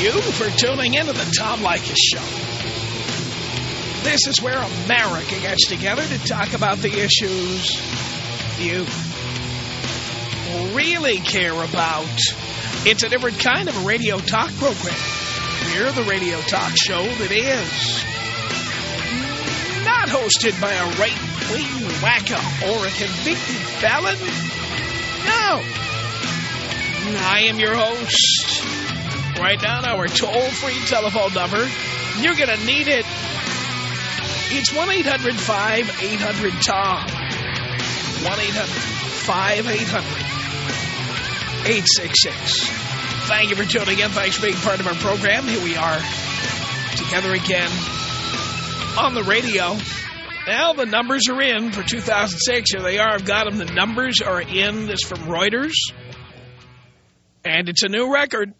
you for tuning into the Tom Leykis Show. This is where America gets together to talk about the issues you really care about. It's a different kind of a radio talk program. We're the radio talk show that is not hosted by a right-wing wacko or a convicted felon. No. I am your host. Right now, our toll-free telephone number. You're going to need it. It's 1-800-5800-TOM. 1-800-5800-866. Thank you for tuning in. Thanks for being part of our program. Here we are together again on the radio. Now the numbers are in for 2006. Here they are. I've got them. The numbers are in. This from Reuters. And it's a new record.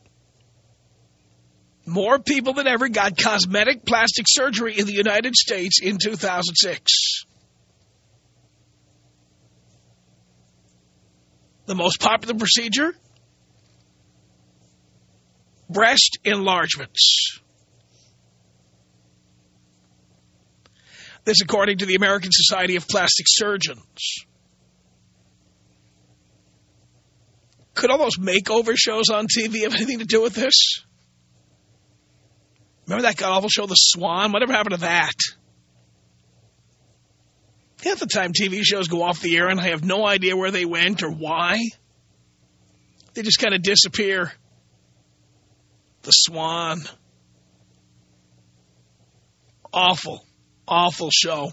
More people than ever got cosmetic plastic surgery in the United States in 2006. The most popular procedure? Breast enlargements. This according to the American Society of Plastic Surgeons. Could all those makeover shows on TV have anything to do with this? Remember that god-awful show, The Swan? Whatever happened to that? Half the time TV shows go off the air and I have no idea where they went or why. They just kind of disappear. The Swan. Awful, awful show.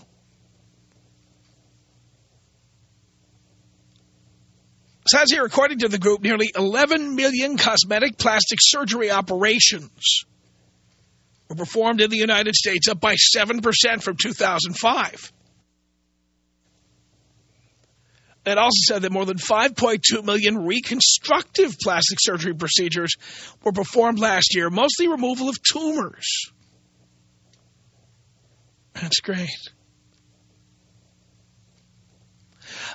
says here, according to the group, nearly 11 million cosmetic plastic surgery operations were performed in the United States, up by 7% from 2005. It also said that more than 5.2 million reconstructive plastic surgery procedures were performed last year, mostly removal of tumors. That's great.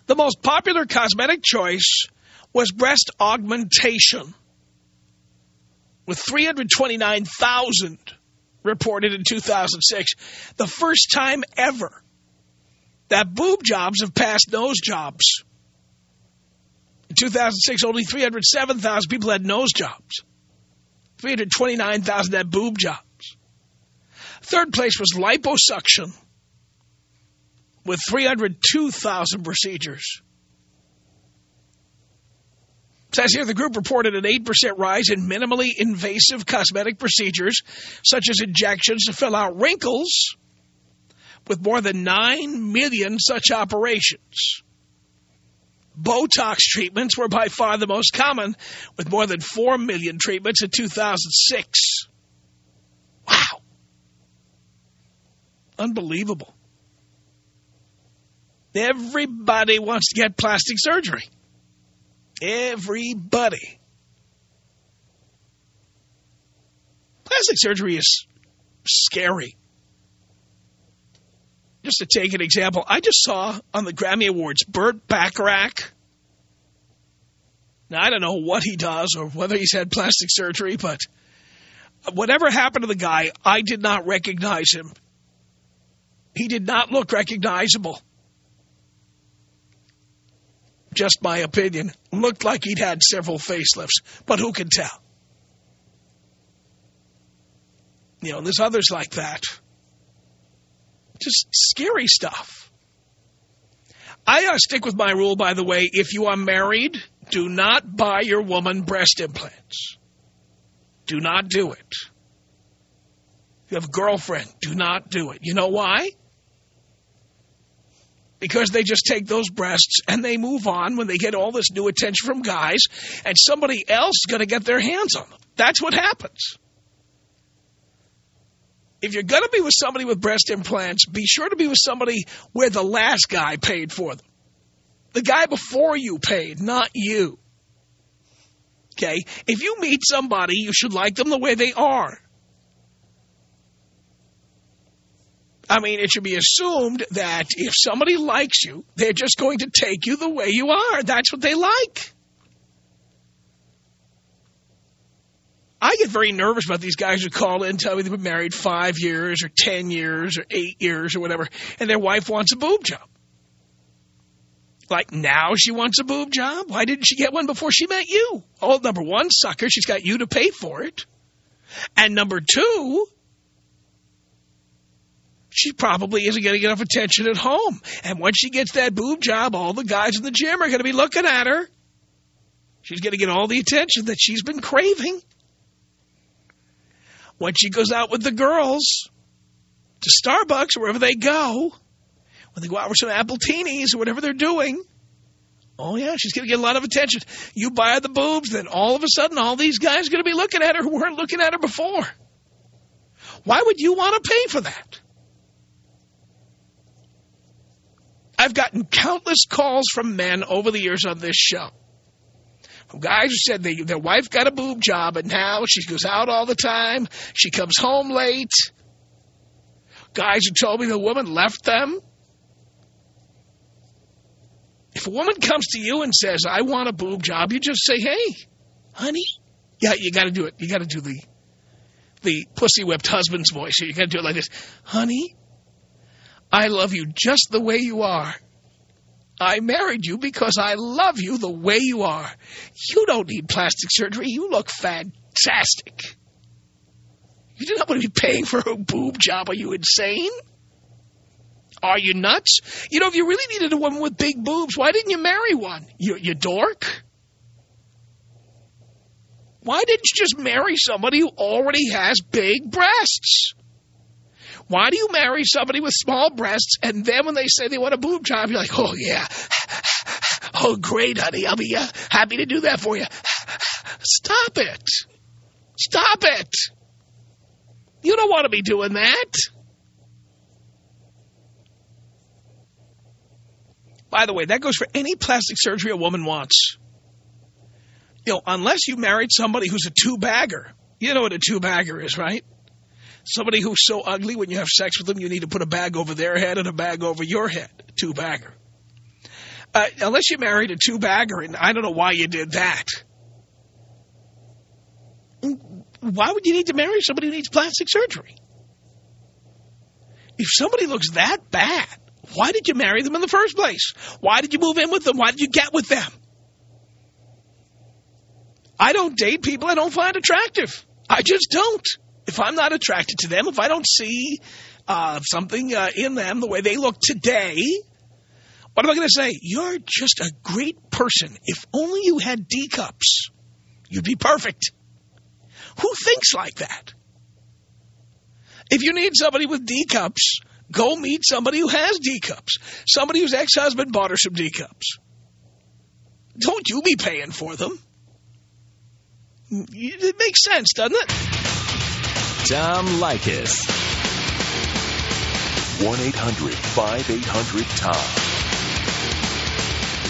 The most popular cosmetic choice was breast augmentation, with 329,000 reported in 2006. The first time ever that boob jobs have passed nose jobs. In 2006, only 307,000 people had nose jobs. 329,000 had boob jobs. Third place was liposuction with 302,000 procedures. Says here the group reported an 8% rise in minimally invasive cosmetic procedures, such as injections to fill out wrinkles, with more than 9 million such operations. Botox treatments were by far the most common, with more than 4 million treatments in 2006. Wow. Unbelievable. Everybody wants to get plastic surgery. Everybody. Plastic surgery is scary. Just to take an example, I just saw on the Grammy Awards Burt Bacharach. Now, I don't know what he does or whether he's had plastic surgery, but whatever happened to the guy, I did not recognize him. He did not look recognizable just my opinion, looked like he'd had several facelifts, but who can tell? You know, there's others like that. Just scary stuff. I stick with my rule, by the way, if you are married, do not buy your woman breast implants. Do not do it. If you have a girlfriend, do not do it. You know why? Because they just take those breasts and they move on when they get all this new attention from guys and somebody else is going to get their hands on them. That's what happens. If you're going to be with somebody with breast implants, be sure to be with somebody where the last guy paid for them. The guy before you paid, not you. Okay? If you meet somebody, you should like them the way they are. I mean, it should be assumed that if somebody likes you, they're just going to take you the way you are. That's what they like. I get very nervous about these guys who call in and tell me they've been married five years or ten years or eight years or whatever, and their wife wants a boob job. Like, now she wants a boob job? Why didn't she get one before she met you? Oh, number one, sucker, she's got you to pay for it. And number two, she probably isn't getting enough attention at home. And once she gets that boob job, all the guys in the gym are going to be looking at her. She's going to get all the attention that she's been craving. When she goes out with the girls to Starbucks wherever they go, when they go out for some apple appletinis or whatever they're doing, oh, yeah, she's going to get a lot of attention. You buy the boobs, then all of a sudden all these guys are going to be looking at her who weren't looking at her before. Why would you want to pay for that? I've gotten countless calls from men over the years on this show. Guys who said they, their wife got a boob job and now she goes out all the time. She comes home late. Guys who told me the woman left them. If a woman comes to you and says, I want a boob job, you just say, hey, honey. Yeah, you got to do it. You got to do the the pussy-whipped husband's voice. You got to do it like this. Honey, I love you just the way you are. I married you because I love you the way you are. You don't need plastic surgery. You look fantastic. You do not want to be paying for a boob job. Are you insane? Are you nuts? You know, if you really needed a woman with big boobs, why didn't you marry one? You, you dork? Why didn't you just marry somebody who already has big breasts? Why do you marry somebody with small breasts and then when they say they want a boob job, you're like, oh, yeah. Oh, great, honey. I'll be uh, happy to do that for you. Stop it. Stop it. You don't want to be doing that. By the way, that goes for any plastic surgery a woman wants. You know, unless you married somebody who's a two-bagger. You know what a two-bagger is, right? Somebody who's so ugly, when you have sex with them, you need to put a bag over their head and a bag over your head. Two-bagger. Uh, unless you married a two-bagger, and I don't know why you did that. Why would you need to marry somebody who needs plastic surgery? If somebody looks that bad, why did you marry them in the first place? Why did you move in with them? Why did you get with them? I don't date people I don't find attractive. I just don't if I'm not attracted to them, if I don't see uh, something uh, in them the way they look today, what am I going to say? You're just a great person. If only you had D cups, you'd be perfect. Who thinks like that? If you need somebody with D cups, go meet somebody who has D cups. Somebody whose ex-husband bought her some D cups. Don't you be paying for them. It makes sense, doesn't it? Tom Leykis. 1-800-5800-TOM.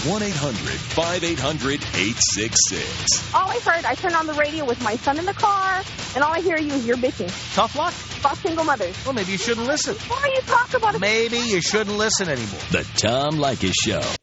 1-800-5800-866. All I heard, I turned on the radio with my son in the car, and all I hear you is you're bitching. Tough luck. About single mothers. Well, maybe you shouldn't listen. Why are you talking about it? Maybe you shouldn't listen anymore. The Tom Leykis Show. show.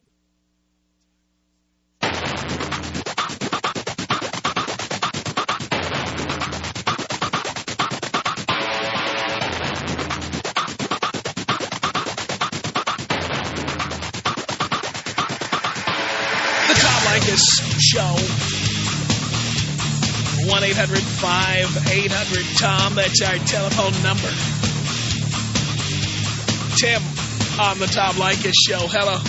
1-800-5800-TOM. That's our telephone number. Tim on the Tom Leykis show. Hello.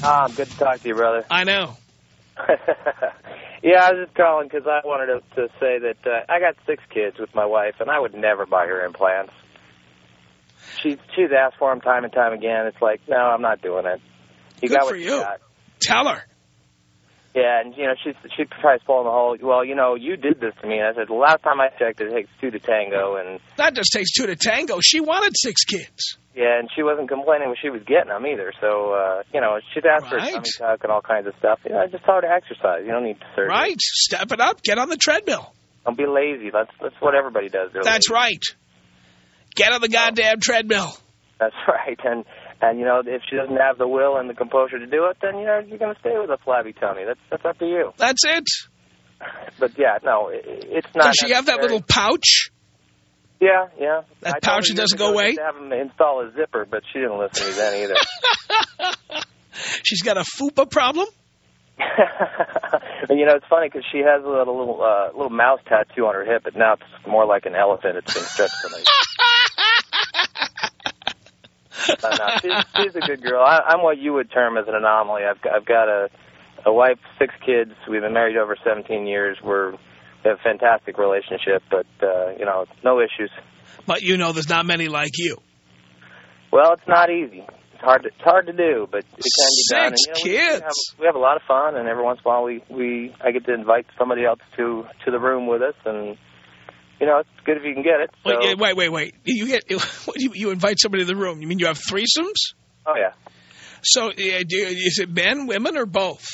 Tom, good to talk to you, brother. I know. yeah, I was just calling because I wanted to, to say that uh, I got six kids with my wife, and I would never buy her implants. She, she's asked for them time and time again. It's like, no, I'm not doing it. You Good got for you. you got. Tell her. Yeah, and, you know, she she tries to fall in the hole. Well, you know, you did this to me. And I said, the last time I checked, it takes two to tango. and That just takes two to tango. She wanted six kids. Yeah, and she wasn't complaining when she was getting them either. So, uh, you know, she'd ask right. for tummy tuck and all kinds of stuff. You know, I just tell her to exercise. You don't need to surgery. Right. Step it up. Get on the treadmill. Don't be lazy. That's, that's what everybody does. That's lazy. right. Get on the goddamn treadmill. That's right. And and, you know, if she doesn't have the will and the composure to do it, then, you know, you're going to stay with a flabby tummy. That's, that's up to you. That's it. but yeah, no, it, it's not. Does she have that little pouch? Yeah, yeah. That I pouch that doesn't go away? To have him install a zipper, but she didn't listen to me then either. She's got a fupa problem? and you know, it's funny because she has a little little, uh, little mouse tattoo on her hip, but now it's more like an elephant. It's been stretched to me. No, no, she's, she's a good girl. I, I'm what you would term as an anomaly. I've got, I've got a a wife, six kids. We've been married over 17 years. We're we have a fantastic relationship, but uh, you know, no issues. But you know there's not many like you. Well, it's not easy. It's hard to, it's hard to do, but it can be done. Six you know, we- We kids. have, we have a lot of fun, and every once in a while we we I get to invite somebody else to to the room with us, and you know it's good if you can get it. So, Wait, wait, wait, wait. You get what, you, you invite somebody to the room. You mean you have threesomes? oh yeah, So do, is it men, women, or both?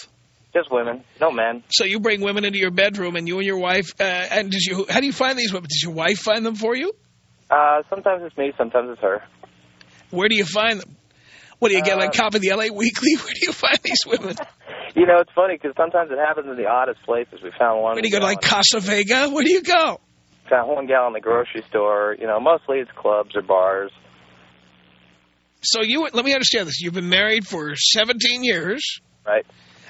just women, no men. So you bring women into your bedroom, and you and your wife. Uh, and does you? How do you find these women? Does your wife find them for you? Uh, sometimes it's me, sometimes it's her. Where do you find them? What do you get? Uh, Like copy the L.A. Weekly? Where do you find these women? You know, it's funny because sometimes it happens in the oddest places. We found one. Where do you go? to, Like Casa Vega? Where do you go? Found one gal in the grocery store. You know, mostly it's clubs or bars. So you let me understand this. You've been married for 17 years, Right.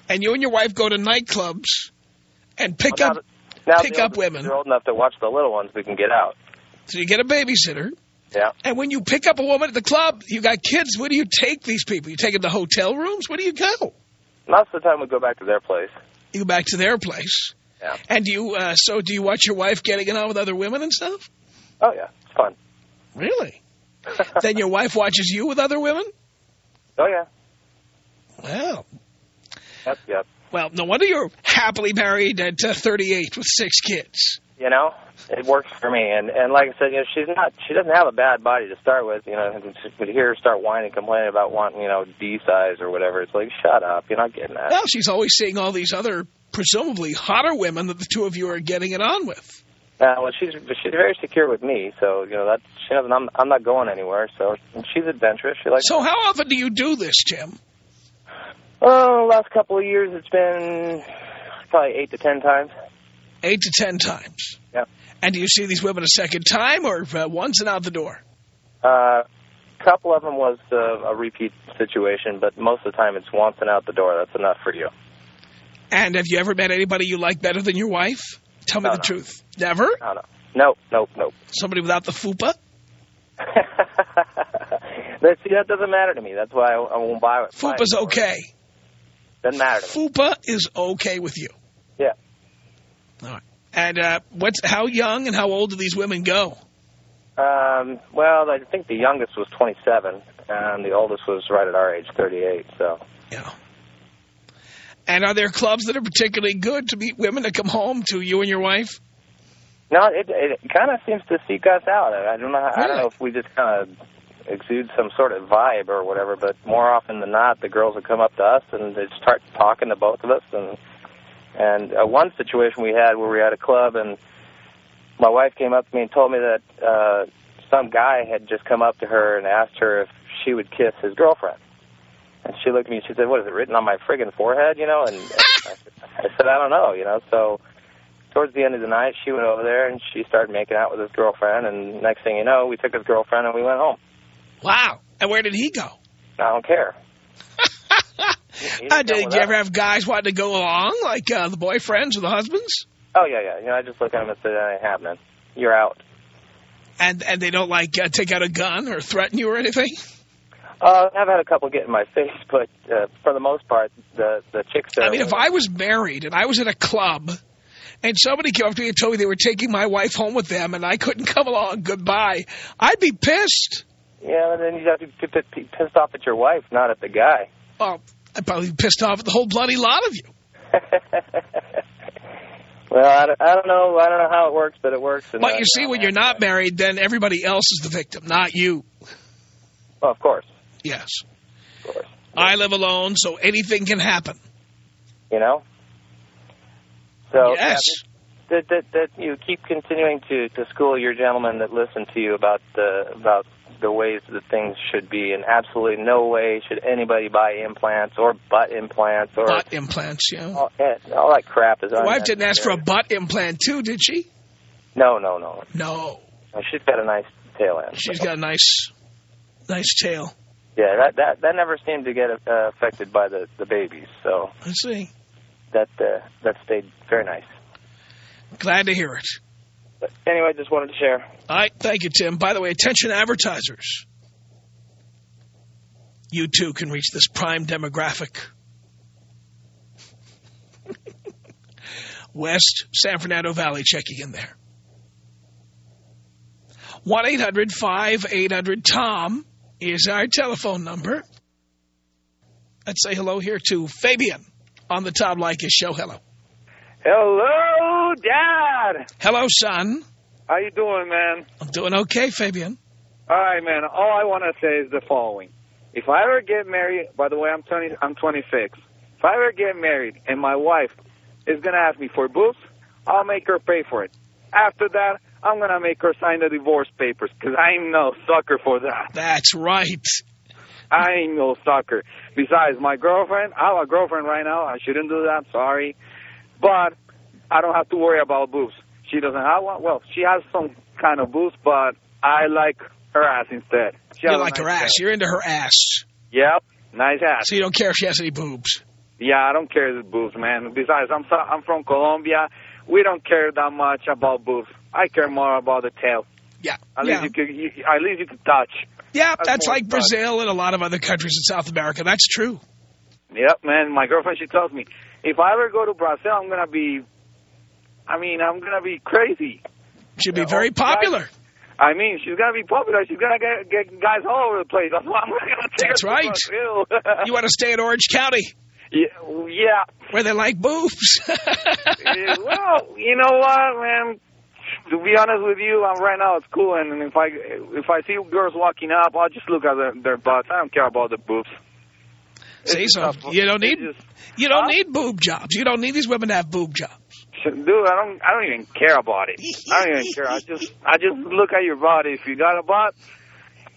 and you and your wife go to nightclubs and pick Well, up. now, that- now pick up women. They're old enough to watch the little ones. We can get out. So you get a babysitter, Yeah. and when you pick up a woman at the club, you got kids. Where do you take these people? You take them to hotel rooms. Where do you go? Most of the time we go back to their place. You go back to their place. Yeah. And do you? Uh, so do you watch your wife getting it on with other women and stuff? Oh yeah, it's fun. Really? then your wife watches you with other women? Oh yeah. Well, Yep, yep. well, no wonder you're happily married at uh, 38 with six kids. You know, it works for me. And and like I said, you know, she's not. She doesn't have a bad body to start with. You know, would hear her start whining, complaining about wanting, you know, D size or whatever. It's like, shut up. You're not getting that. Well, she's always seeing all these other presumably hotter women that the two of you are getting it on with. Uh, well, she's she's very secure with me, so you know that she doesn't. I'm I'm not going anywhere. So she's adventurous. She likes. So how often do you do this, Jim? Oh, last couple of years it's been probably eight to ten times. Eight to ten times. Yep. And do you see these women a second time or uh, once and out the door? Uh, a couple of them was uh, a repeat situation, but most of the time it's once and out the door. That's enough for you. And have you ever met anybody you like better than your wife? Tell me No, the no. truth. Never? No, no, nope, nope, nope. Somebody without the fupa? That- See, that doesn't matter to me. That's why I, I won't buy it. buy it okay. Doesn't matter to me. Fupa is okay with you. Yeah. All right. And uh, what's how young and how old do these women go? Um, well, I think the youngest was 27, and the oldest was right at our age, 38. So, Yeah. And are there clubs that are particularly good to meet women to come home to you and your wife? no, it it kind of seems to seek us out. I don't know. I don't know if we just kind of exude some sort of vibe or whatever, but more often than not, the girls would come up to us and they'd start talking to both of us. And and uh, one situation we had where we were at a club and my wife came up to me and told me that uh, some guy had just come up to her and asked her if she would kiss his girlfriend. And she looked at me and she said, "What is it written on my friggin' forehead?" You know, and, and I, I said, "I don't know." You know, so towards the end of the night, she went over there and she started making out with his girlfriend. And next thing you know, we took his girlfriend and we went home. Wow. And where did he go? I don't care. He didn't Uh, did you ever have guys wanting to go along, like uh, the boyfriends or the husbands? Oh yeah, yeah. You know, I just look at them and say, "That ain't happening. You're out." And and they don't like uh, take out a gun or threaten you or anything? Uh, I've had a couple get in my face, but uh, for the most part, the the chicks. I mean, if I was married and I was at a club and somebody came up to me and told me they were taking my wife home with them and I couldn't come along, goodbye, I'd be pissed. yeah, and then you'd have to be pissed off at your wife, not at the guy. Well, I'd probably be pissed off at the whole bloody lot of you. well, I don't, I don't know. I don't know how it works, but it works. And, But you see, when you're not married, then everybody else is the victim, not you. Well, of course, Yes. of course. I live alone, so anything can happen. You know. So yes. that, that that you keep continuing to to school your gentlemen that listen to you about uh, about the ways that things should be, and absolutely no way should anybody buy implants or butt implants or butt implants, yeah. all, all that crap is. Your wife didn't ask for a butt implant, too, did she? No, no, no. No. She's got a nice tail end. She's got a nice, nice tail. Yeah, that that that never seemed to get uh, affected by the the babies, so Let's see. that uh, that stayed very nice. Glad to hear it. But anyway, just wanted to share. All right, thank you, Tim. By the way, attention advertisers. You too can reach this prime demographic. West San Fernando Valley checking in there. 1-800-5800-TOM is our telephone number. Let's say hello here to Fabian on the Tom Leykis show. Hello. Hello, Dad. Hello, son. How you doing, man? I'm doing okay, Fabian. All right, man. All I want to say is the following: If I ever get married, by the way, I'm 20, I'm 26. If I ever get married and my wife is gonna ask me for boobs, I'll make her pay for it. After that, I'm gonna make her sign the divorce papers because I'm no sucker for that. That's right. I ain't no sucker. Besides, my girlfriend, I have a girlfriend right now. I shouldn't do that. Sorry, but I don't have to worry about boobs. She doesn't have one. Well, she has some kind of boobs, but I like her ass instead. She You like her nice ass. You're into her ass. Yep, nice ass. So you don't care if she has any boobs. Yeah, I don't care the boobs, man. Besides, I'm so, I'm from Colombia. We don't care that much about boobs. I care more about the tail. Yeah. At yeah. least you could, you, at least you could touch. yeah, that's that's like. Brazil and a lot of other countries in South America. That's true. Yep, man. My girlfriend, she tells me, if I ever go to Brazil, I'm gonna be. I mean, I'm gonna be crazy. She'll be oh, very oh, guys- popular. I mean, she's gonna be popular. She's gonna get, get guys all over the place. That's why I'm gonna take That's her to right. You want to stay in Orange County yeah, yeah. where they like boobs. Yeah, well, you know what, man? To be honest with you, I'm right now it's cool, and if I if I see girls walking up, I'll just look at their, their butts. I don't care about the boobs. See, so you don't need just- you don't Huh? need boob jobs. You don't need these women to have boob jobs. Dude. I don't I don't even care about it. I don't even care. I just I just look at your body. If you got a butt,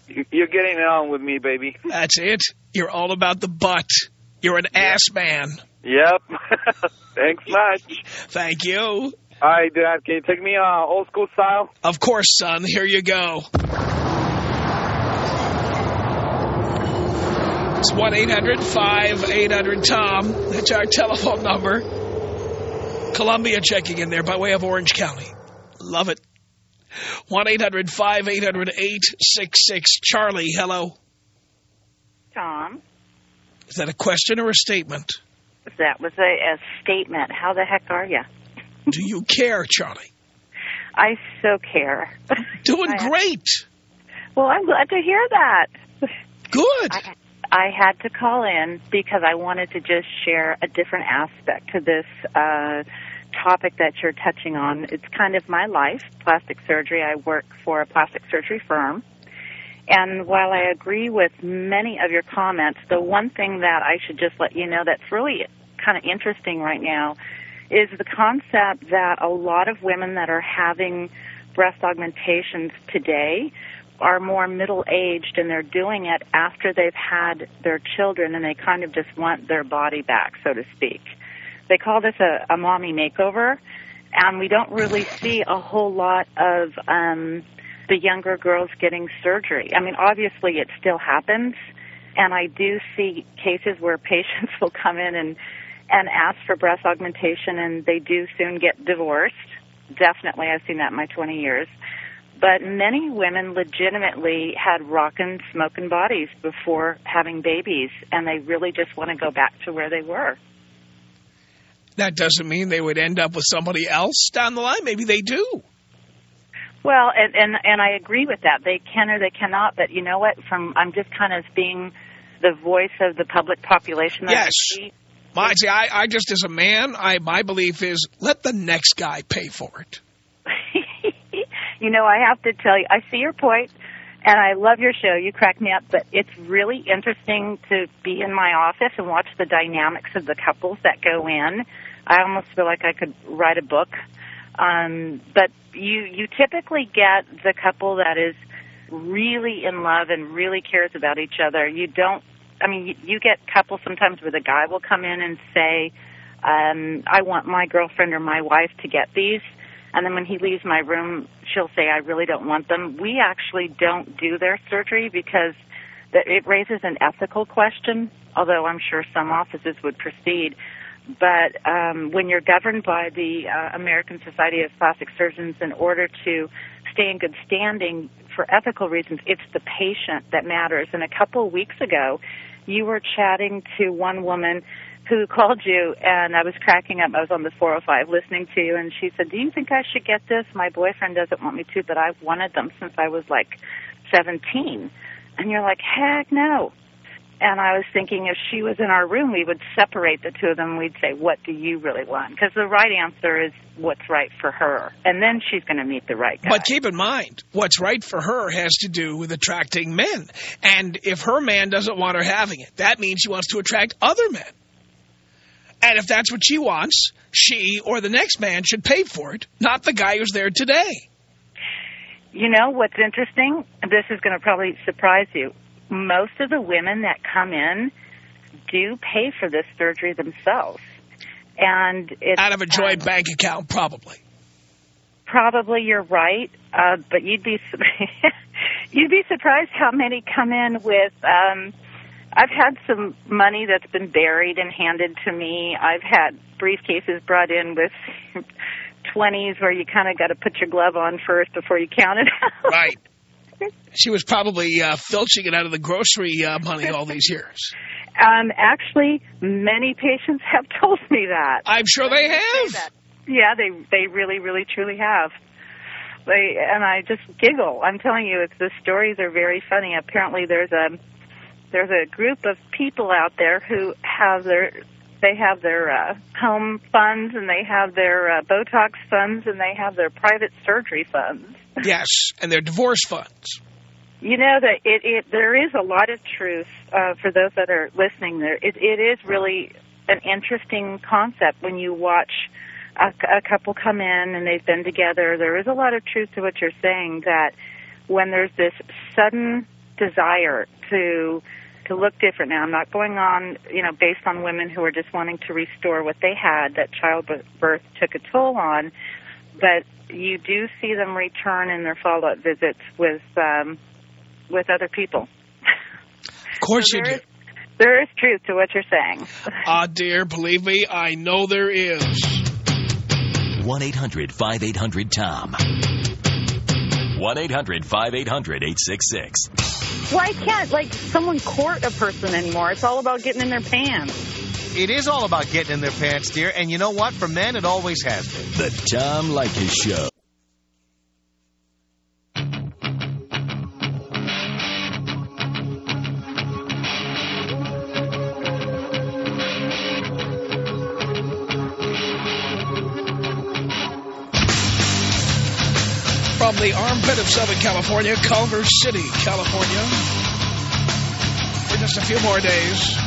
you- you're getting it on with me, baby. That's it. You're all about the butt. You're an ass man. Yep. Thanks much. Thank you. All right, Dad. Can you take me uh, old school style? Of course, son. Here you go. It's 1-800-5800-TOM. That's our telephone number. Colombia checking in there by way of Orange County. Love it. 1-800-5800-866. Charlie, hello. Tom, Is that a question or a statement? that was a, a statement. How the heck are you? Do you care, Charlie? I so care. Doing I- great. well, I'm glad to hear that. Good. I, I had to call in because I wanted to just share a different aspect to this uh, topic that you're touching on. It's kind of my life, plastic surgery. I work for a plastic surgery firm. And while I agree with many of your comments, the one thing that I should just let you know that's really kind of interesting right now is the concept that a lot of women that are having breast augmentations today are more middle aged and they're doing it after they've had their children and they kind of just want their body back, so to speak. They call this a, a mommy makeover, and we don't really see a whole lot of um, the younger girls getting surgery. I mean, obviously it still happens, and I do see cases where patients will come in and and ask for breast augmentation, and they do soon get divorced. Definitely, I've seen that in my 20 years. But many women legitimately had rockin' smoking bodies before having babies, and they really just want to go back to where they were. That doesn't mean they would end up with somebody else down the line. Maybe they do. Well, and and and I agree with that. They can or they cannot. But you know what? From I'm just kind of being the voice of the public population. That I Yes. see. My, see, I, I just, as a man, I my belief is let the next guy pay for it. You know, I have to tell you, I see your point, and I love your show. You crack me up, but it's really interesting to be in my office and watch the dynamics of the couples that go in. I almost feel like I could write a book. Um, but you you typically get the couple that is really in love and really cares about each other, you don't. I mean, you, you get couples sometimes where the guy will come in and say, um, "I want my girlfriend or my wife to get these," and then when he leaves my room, she'll say, "I really don't want them." We actually don't do their surgery because it raises an ethical question. Although I'm sure some offices would proceed but um, when you're governed by the uh, American Society of Plastic Surgeons in order to stay in good standing for ethical reasons, it's the patient that matters. And a couple of weeks ago, you were chatting to one woman who called you, and I was cracking up. I was on the 405 listening to you, and she said, "Do you think I should get this? My boyfriend doesn't want me to, but I've wanted them since I was like 17." And you're like, "Heck no!" And I was thinking if she was in our room, we would separate the two of them. We'd say, what do you really want? Because the right answer is what's right for her. And then she's going to meet the right guy. But keep in mind, what's right for her has to do with attracting men. And if her man doesn't want her having it, that means she wants to attract other men. And if that's what she wants, she or the next man should pay for it, not the guy who's there today. You know what's interesting? This is going to probably surprise you most of the women that come in do pay for this surgery themselves. And it's, Out of a joint um, bank account, probably. Probably you're right, uh, but you'd be you'd be surprised how many come in with. Um, I've had some money that's been buried and handed to me. I've had briefcases brought in with 20s where you kind of got to put your glove on first before you count it out. Right. She was probably uh, filching it out of the grocery uh, money all these years. Um, actually, many patients have told me that. I'm sure they have. Yeah, they they really, really, truly have. They and I just giggle. I'm telling you, it's the stories are very funny. Apparently, there's a there's a group of people out there who have their they have their uh, home funds and they have their uh, Botox funds and they have their private surgery funds. Yes, and their divorce funds. You know that it, it there is a lot of truth uh, for those that are listening. There, it, it is really an interesting concept when you watch a, a couple come in and they've been together. There is a lot of truth to what you're saying. That when there's this sudden desire to to look different. Now, I'm not going on, you know, based on women who are just wanting to restore what they had that childbirth took a toll on, but you do see them return in their follow-up visits with um, with other people. Of course so you do. There is truth to what you're saying. Ah, dear, believe me, I know there is. 1-800-5800-TOM. 1-800-5800-866. Why can't, like, someone court a person anymore? It's all about getting in their pants. It is all about getting in their pants, dear. And you know what? For men, it always has been. The Tom Leykis Show. Armpit of Southern California, Culver City, California. For just a few more days.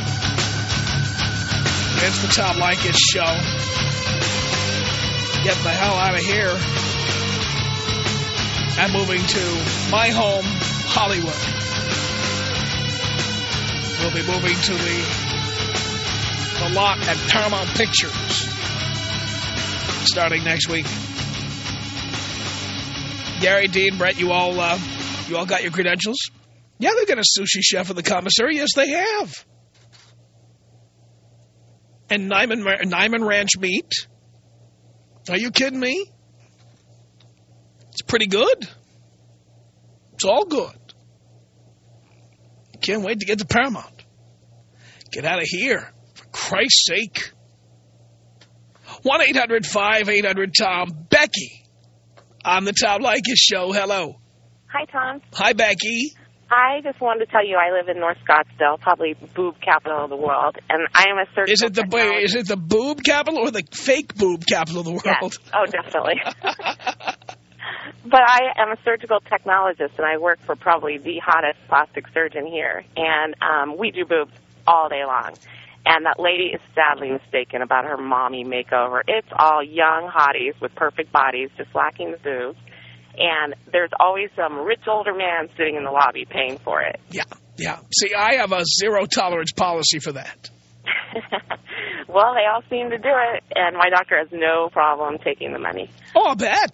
It's the Tom Leykis Show. Get the hell out of here. I'm moving to my home, Hollywood. We'll be moving to the, the lot at Paramount Pictures starting next week. Gary, Dean, Brett, you all, uh, you all got your credentials? Yeah, they've got a sushi chef in the commissary. Yes, they have. And Nyman, Niman Ranch meat. Are you kidding me? It's pretty good. It's all good. Can't wait to get to Paramount. Get out of here. For Christ's sake. 1-800-5800-TOM. Becky on the Tom Leykis show. Hello. Hi, Tom. Hi, Becky. I just wanted to tell you I live in North Scottsdale, probably boob capital of the world, and I am a surgical Is it the technologist. is it the boob capital or the fake boob capital of the world? Yes. Oh, definitely. but I am a surgical technologist, and I work for probably the hottest plastic surgeon here, and um, we do boobs all day long. And that lady is sadly mistaken about her mommy makeover. It's all young hotties with perfect bodies, just lacking the boobs. and there's always some rich older man sitting in the lobby paying for it. Yeah, yeah. See, I have a zero tolerance policy for that. well, they all seem to do it, and my doctor has no problem taking the money. Oh, I bet.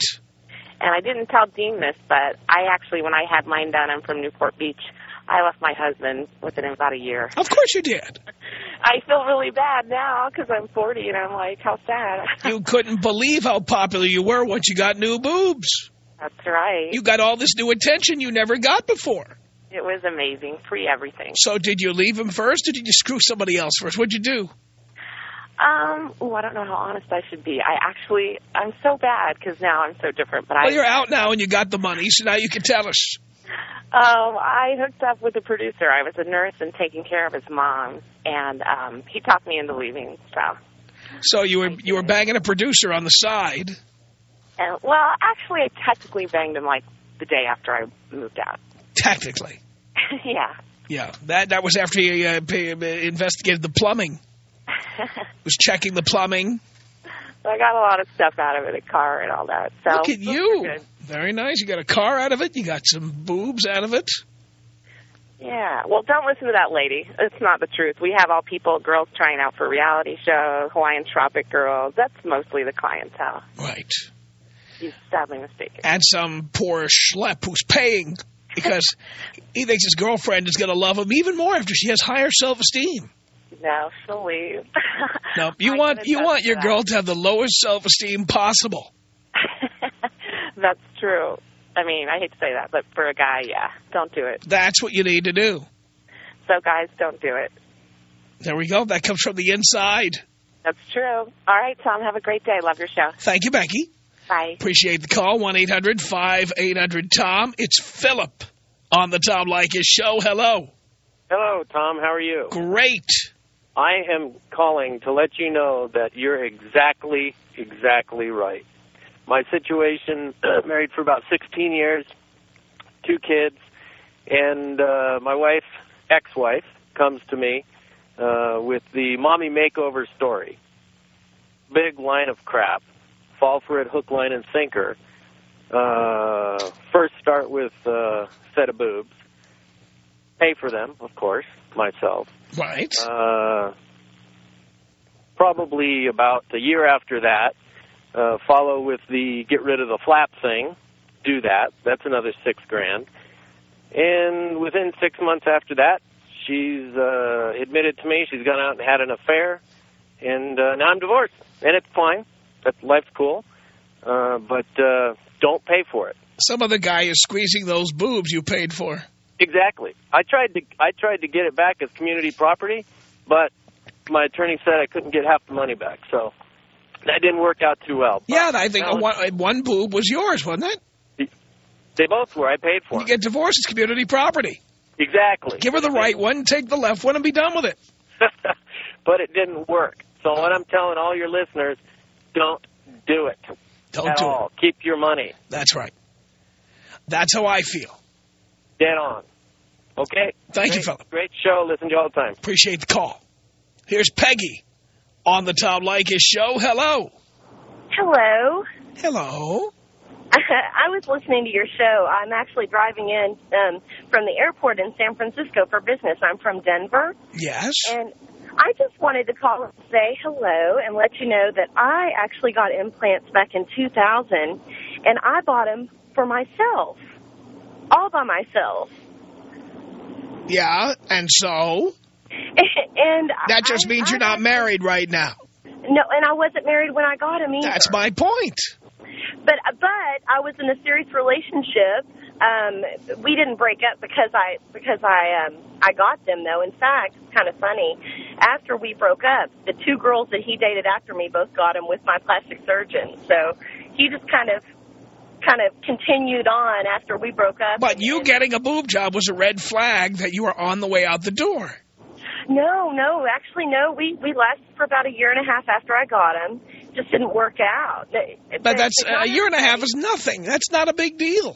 And I didn't tell Dean this, but I actually, when I had mine done, I'm from Newport Beach. I left my husband within about a year. Of course you did. I feel really bad now because I'm 40 and I'm like, how sad. you couldn't believe how popular you were once you got new boobs. That's right. You got all this new attention you never got before. It was amazing. Free everything. So did you leave him first or did you screw somebody else first? What'd you do? Um, oh, I don't know how honest I should be. I actually, I'm so bad because now I'm so different. But I well, I, you're out now and you got the money, so now you can tell us. Um, I hooked up with a producer. I was a nurse and taking care of his mom, and um, he talked me into leaving. So, so you were you were banging a producer on the side. And well, actually, I technically banged him like the day after I moved out. Technically. yeah. Yeah, that that was after he uh, investigated the plumbing. was checking the plumbing. I got a lot of stuff out of it, a car and all that. So Look at you. Very nice. You got a car out of it. You got some boobs out of it. Yeah. Well, don't listen to that lady. It's not the truth. We have all people, girls trying out for reality shows, Hawaiian Tropic Girls. That's mostly the clientele. Right. He's sadly mistaken. And some poor schlep who's paying because he thinks his girlfriend is going to love him even more after she has higher self-esteem. No, she'll leave. no, you want you want your girl to have the lowest self-esteem possible. That's true. I mean, I hate to say that, but for a guy, yeah, don't do it. That's what you need to do. So, guys, don't do it. There we go. That comes from the inside. That's true. All right, Tom, have a great day. Love your show. Thank you, Becky. Bye. Appreciate the call. 1-800-5800-TOM. It's Philip on the Tom Leykis show. Hello. Hello, Tom. How are you? Great. I am calling to let you know that you're exactly, exactly right. My situation, married for about 16 years, two kids, and uh, my wife, ex-wife, comes to me uh, with the mommy makeover story. Big line of crap. Fall for it hook, line, and sinker. Uh, first start with a uh, set of boobs. Pay for them, of course, myself. Right. Uh, probably about a year after that, uh, follow with the get rid of the flap thing. Do that. That's another six grand. And within six months after that, she's uh, admitted to me she's gone out and had an affair. And uh, now I'm divorced. And it's fine. That life's cool. Uh, but uh, don't pay for it. Some other guy is squeezing those boobs you paid for. Exactly. I tried to I tried to get it back as community property, but my attorney said I couldn't get half the money back. So that didn't work out too well. Yeah, I think one, uh, one boob was yours, wasn't it? They both were. I paid for it. You get divorced, it's community property. Exactly. Give her the right one, take the left one, and be done with it. but it didn't work. So what I'm telling all your listeners, don't do it. Don't at do all. it. Keep your money. That's right. That's how I feel. Dead on. Okay? Thank great, you, Philip. Great show. Listen to you all the time. Appreciate the call. Here's Peggy on the Tom Leykis show. Hello. Hello. Hello. I was listening to your show. I'm actually driving in um, from the airport in San Francisco for business. I'm from Denver. Yes. And I just wanted to call and say hello and let you know that I actually got implants back in 2000, and I bought them for myself, all by myself. Yeah, and so? and That just I, means I, you're not married right now. No, and I wasn't married when I got them either. That's my point. But but I was in a serious relationship. Um, we didn't break up because I because I um, I got them though. In fact, it's kind of funny. After we broke up, the two girls that he dated after me both got them with my plastic surgeon. So he just kind of kind of continued on after we broke up. But you getting a boob job was a red flag that you were on the way out the door. No, no, actually, no. We we lasted for about a year and a half after I got him. Just didn't work out. But, but that's a year and a half is nothing. That's not a big deal.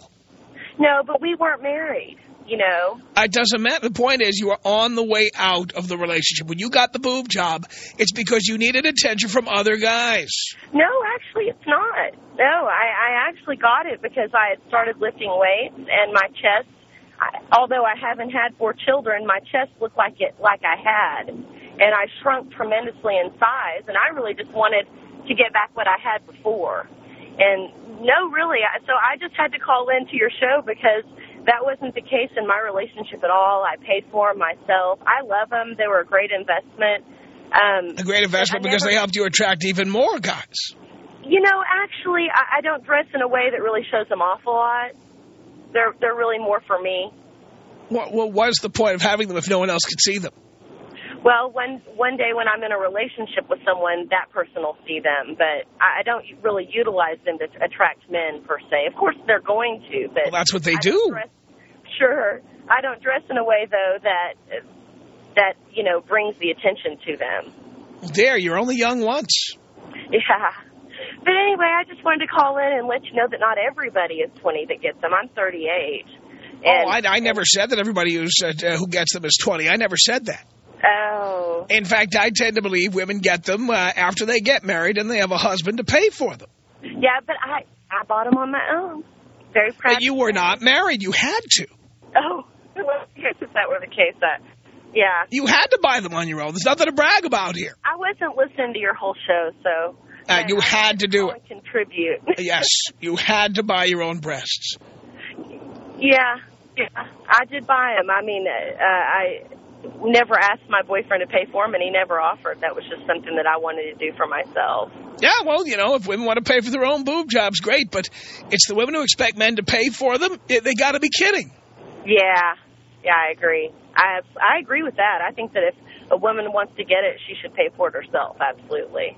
No, but we weren't married. you know. It doesn't matter. The point is you are on the way out of the relationship. When you got the boob job, it's because you needed attention from other guys. No, actually, it's not. No, I, I actually got it because I had started lifting weights and my chest. I, although I haven't had four children, my chest looked like it like I had, and I shrunk tremendously in size. And I really just wanted to get back what I had before. And no, really, I, so I just had to call into your show because that wasn't the case in my relationship at all. I paid for them myself. I love them. They were a great investment. Um, A great investment because never- they helped you attract even more guys. You know, actually, I, I don't dress in a way that really shows them off a lot. They're they're really more for me. What, what was the point of having them if no one else could see them? Well, one one day when I'm in a relationship with someone, that person will see them, but I, I don't really utilize them to attract men per se. Of course, they're going to, but Well, that's what they I do. Dress, sure, I don't dress in a way though that that you know brings the attention to them. There, you're only young once. Yeah. But anyway, I just wanted to call in and let you know that not everybody is 20 that gets them. I'm 38. oh, I, I never said that everybody who's, uh, who gets them is 20. I never said that. Oh. In fact, I tend to believe women get them uh, after they get married and they have a husband to pay for them. Yeah, but I I bought them on my own. Very proud. But you were not married. You had to. Oh, well, if that were the case, that yeah. You had to buy them on your own. There's nothing to brag about here. I wasn't listening to your whole show, so Uh, you had to do it. contribute. Yes, you had to buy your own breasts. yeah, yeah, I did buy them. I mean, uh, I never asked my boyfriend to pay for them, and he never offered. That was just something that I wanted to do for myself. Yeah, well, you know, if women want to pay for their own boob jobs, great. But it's the women who expect men to pay for them. They got to be kidding. Yeah, yeah, I agree. I I agree with that. I think that if a woman wants to get it, she should pay for it herself. Absolutely.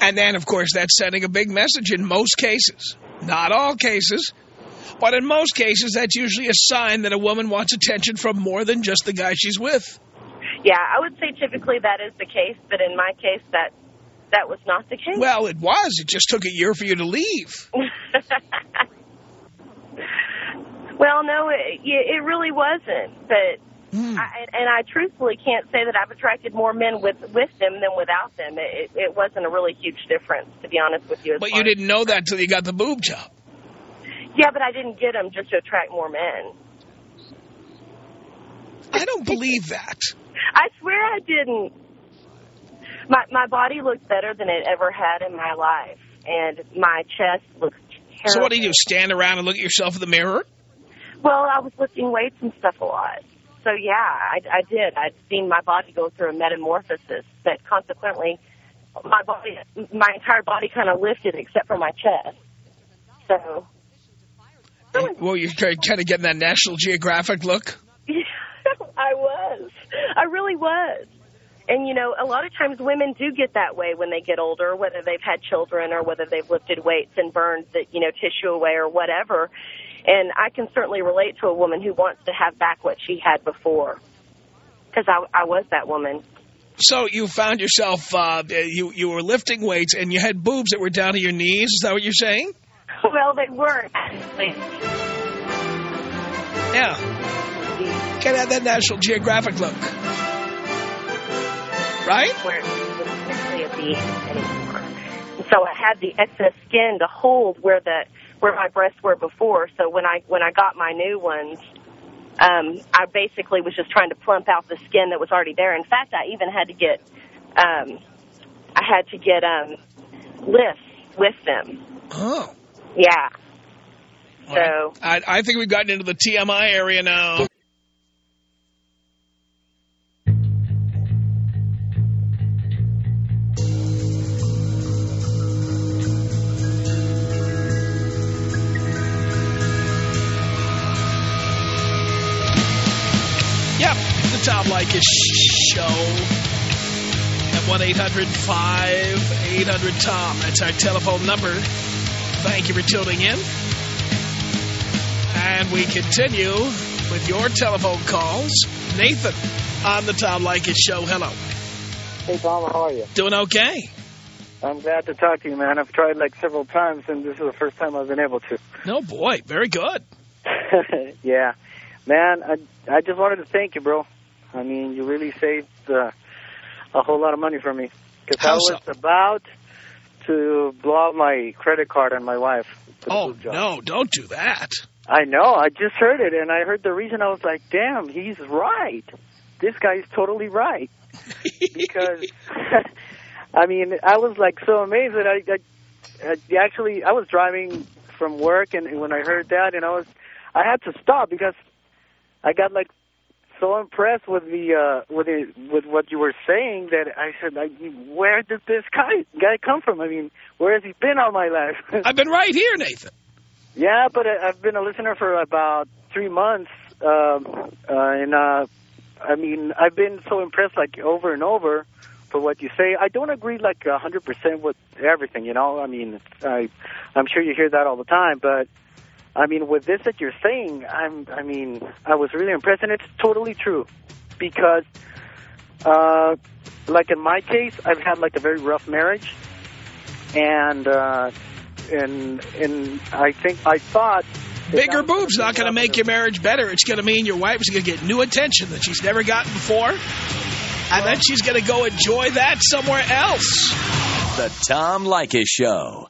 And then, of course, that's sending a big message in most cases. Not all cases. But in most cases, that's usually a sign that a woman wants attention from more than just the guy she's with. Yeah, I would say typically that is the case, but in my case, that that was not the case. Well, it was. It just took a year for you to leave. well, no, it, it really wasn't. But Hmm. I, and I truthfully can't say that I've attracted more men with with them than without them. It, it wasn't a really huge difference, to be honest with you. as But you didn't know that until you got the boob job. Yeah, but I didn't get them just to attract more men. I don't believe that. I swear I didn't. My my body looked better than it ever had in my life, and my chest looks terrible. So what do you do, stand around and look at yourself in the mirror? Well, I was lifting weights and stuff a lot. So yeah, I, I did. I'd seen my body go through a metamorphosis that consequently my body, my entire body kind of lifted except for my chest. So Well, you're kind of getting that National Geographic look. I was. I really was. And, you know, a lot of times women do get that way when they get older, whether they've had children or whether they've lifted weights and burned the, you know, tissue away or whatever. And I can certainly relate to a woman who wants to have back what she had before. Because I, I was that woman. So you found yourself, uh, you, you were lifting weights and you had boobs that were down to your knees. Is that what you're saying? Well, they weren't. actually. Yeah. Can't have that National Geographic look. Right? Where it was simply a bead anymore. So I had the excess skin to hold where the where my breasts were before. So when I when I got my new ones, um, I basically was just trying to plump out the skin that was already there. In fact, I even had to get um, I had to get um, lifts with them. Oh. Yeah. So I, I think we've gotten into the TMI area now. Tom Leykis Show at 1-800-5800-TOM. That's our telephone number. Thank you for tuning in. And we continue with your telephone calls. Nathan on the Tom Leykis Show. Hello. Hey, Tom, how are you? Doing okay? I'm glad to talk to you, man. I've tried like several times, and this is the first time I've been able to. No, boy. Very good. yeah. Man, I I just wanted to thank you, bro. I mean, you really saved uh, a whole lot of money for me. Because I was so? about to blow out my credit card on my wife. Oh, no, don't do that. I know. I just heard it, and I heard the reason. I was like, damn, he's right. This guy's totally right. because, I mean, I was like so amazed that I, I, I actually, I was driving from work, and when I heard that, and I was, I had to stop because I got like so impressed with the uh with the with what you were saying that I said like where did this guy guy come from? I mean, where has he been all my life? I've been right here, Nathan. Yeah, but I- I've been a listener for about three months, um, uh, and uh, I mean, I've been so impressed, like over and over, for what you say. I don't agree like a hundred percent with everything, you know. I mean, I, I'm sure you hear that all the time, but I mean, with this that you're saying, I'm, I mean, I was really impressed, and it's totally true, because, uh, like in my case, I've had like a very rough marriage, and. uh and and I think I thought Bigger boobs not going to make your marriage better. It's going to mean your wife's going to get new attention that she's never gotten before. And then she's going to go enjoy that somewhere else. The Tom Leykis Show.